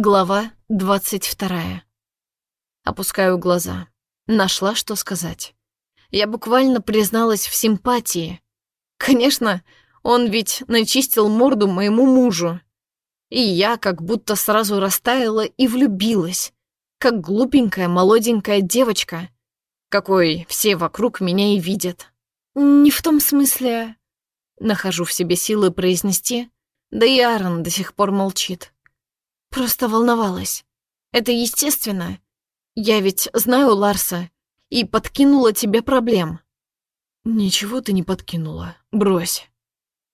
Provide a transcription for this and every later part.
Глава двадцать вторая. Опускаю глаза. Нашла, что сказать. Я буквально призналась в симпатии. Конечно, он ведь начистил морду моему мужу. И я как будто сразу растаяла и влюбилась, как глупенькая молоденькая девочка, какой все вокруг меня и видят. Не в том смысле... Нахожу в себе силы произнести, да и Аарон до сих пор молчит. Просто волновалась. Это естественно. Я ведь знаю Ларса и подкинула тебе проблем. Ничего ты не подкинула. Брось.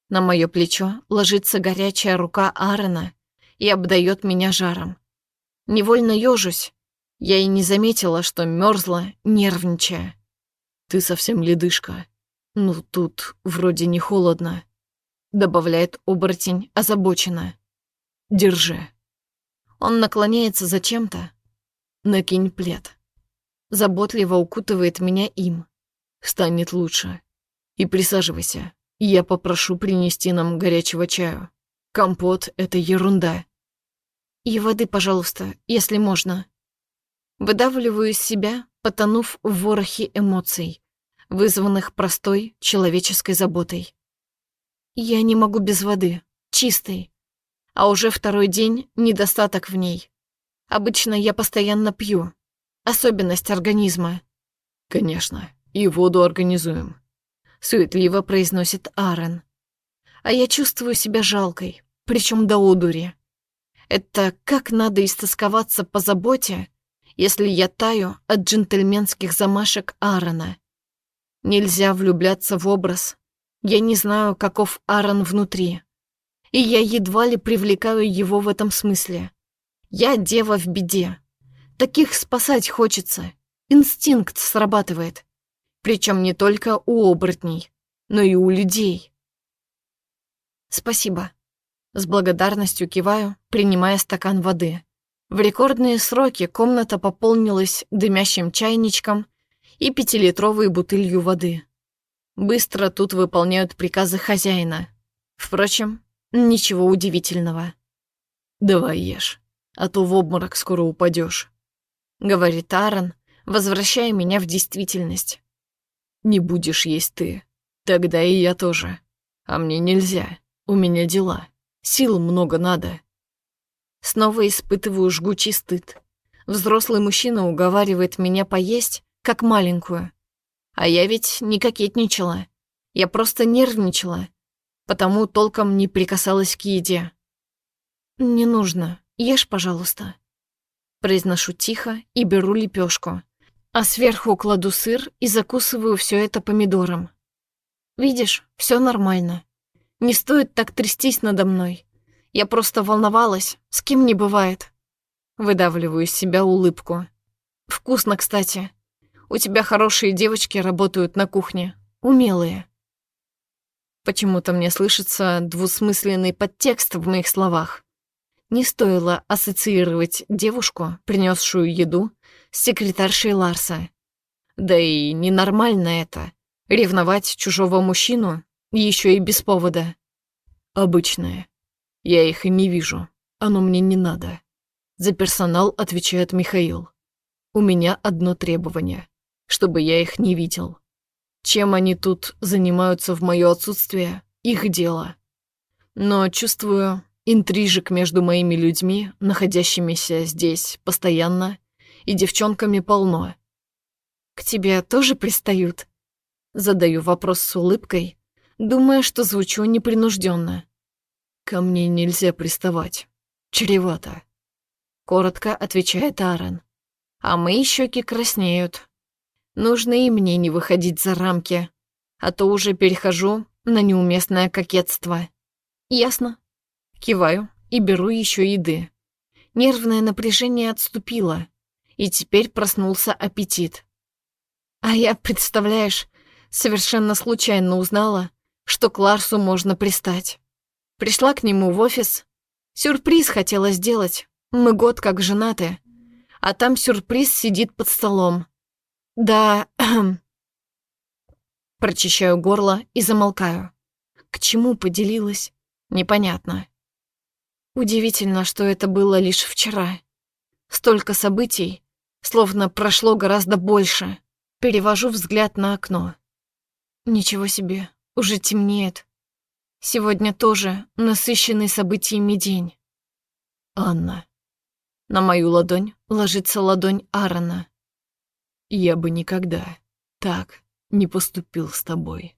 На мое плечо ложится горячая рука Аарона и обдает меня жаром. Невольно ежусь. Я и не заметила, что мерзла, нервничая. Ты совсем ледышка. Ну, тут вроде не холодно. Добавляет оборотень озабоченно. Держи. Он наклоняется за чем-то. Накинь плед. Заботливо укутывает меня им. Станет лучше. И присаживайся. Я попрошу принести нам горячего чаю. Компот — это ерунда. И воды, пожалуйста, если можно. Выдавливаю из себя, потонув в ворохе эмоций, вызванных простой человеческой заботой. Я не могу без воды, чистой, а уже второй день недостаток в ней. Обычно я постоянно пью. Особенность организма. Конечно, и воду организуем. Суетливо произносит Аарон. А я чувствую себя жалкой, причем до одури. Это как надо истосковаться по заботе, если я таю от джентльменских замашек Аарона. Нельзя влюбляться в образ. Я не знаю, каков Аарон внутри и я едва ли привлекаю его в этом смысле. Я дева в беде. Таких спасать хочется. Инстинкт срабатывает. Причем не только у оборотней, но и у людей. Спасибо. С благодарностью киваю, принимая стакан воды. В рекордные сроки комната пополнилась дымящим чайничком и пятилитровой бутылью воды. Быстро тут выполняют приказы хозяина. Впрочем, Ничего удивительного. «Давай ешь, а то в обморок скоро упадешь, говорит Аарон, возвращая меня в действительность. «Не будешь есть ты, тогда и я тоже. А мне нельзя, у меня дела, сил много надо». Снова испытываю жгучий стыд. Взрослый мужчина уговаривает меня поесть, как маленькую. А я ведь не кокетничала. Я просто нервничала потому толком не прикасалась к еде. «Не нужно, ешь, пожалуйста». Произношу тихо и беру лепешку, а сверху кладу сыр и закусываю все это помидором. Видишь, все нормально. Не стоит так трястись надо мной. Я просто волновалась, с кем не бывает. Выдавливаю из себя улыбку. Вкусно, кстати. У тебя хорошие девочки работают на кухне, умелые. Почему-то мне слышится двусмысленный подтекст в моих словах. Не стоило ассоциировать девушку, принесшую еду, с секретаршей Ларса. Да и ненормально это — ревновать чужого мужчину, еще и без повода. Обычное. Я их и не вижу. Оно мне не надо. За персонал отвечает Михаил. У меня одно требование — чтобы я их не видел. Чем они тут занимаются в мое отсутствие, их дело. Но чувствую интрижек между моими людьми, находящимися здесь постоянно, и девчонками полно. «К тебе тоже пристают?» Задаю вопрос с улыбкой, думая, что звучу непринужденно. «Ко мне нельзя приставать. Чревато», — коротко отвечает Аарон. А мои щеки краснеют, Нужно и мне не выходить за рамки, а то уже перехожу на неуместное кокетство. Ясно. Киваю и беру еще еды. Нервное напряжение отступило, и теперь проснулся аппетит. А я, представляешь, совершенно случайно узнала, что к Ларсу можно пристать. Пришла к нему в офис. Сюрприз хотела сделать. Мы год как женаты. А там сюрприз сидит под столом. Да, Прочищаю горло и замолкаю. К чему поделилась? Непонятно. Удивительно, что это было лишь вчера. Столько событий, словно прошло гораздо больше. Перевожу взгляд на окно. Ничего себе, уже темнеет. Сегодня тоже насыщенный событиями день. Анна. На мою ладонь ложится ладонь Аарона. Я бы никогда так не поступил с тобой.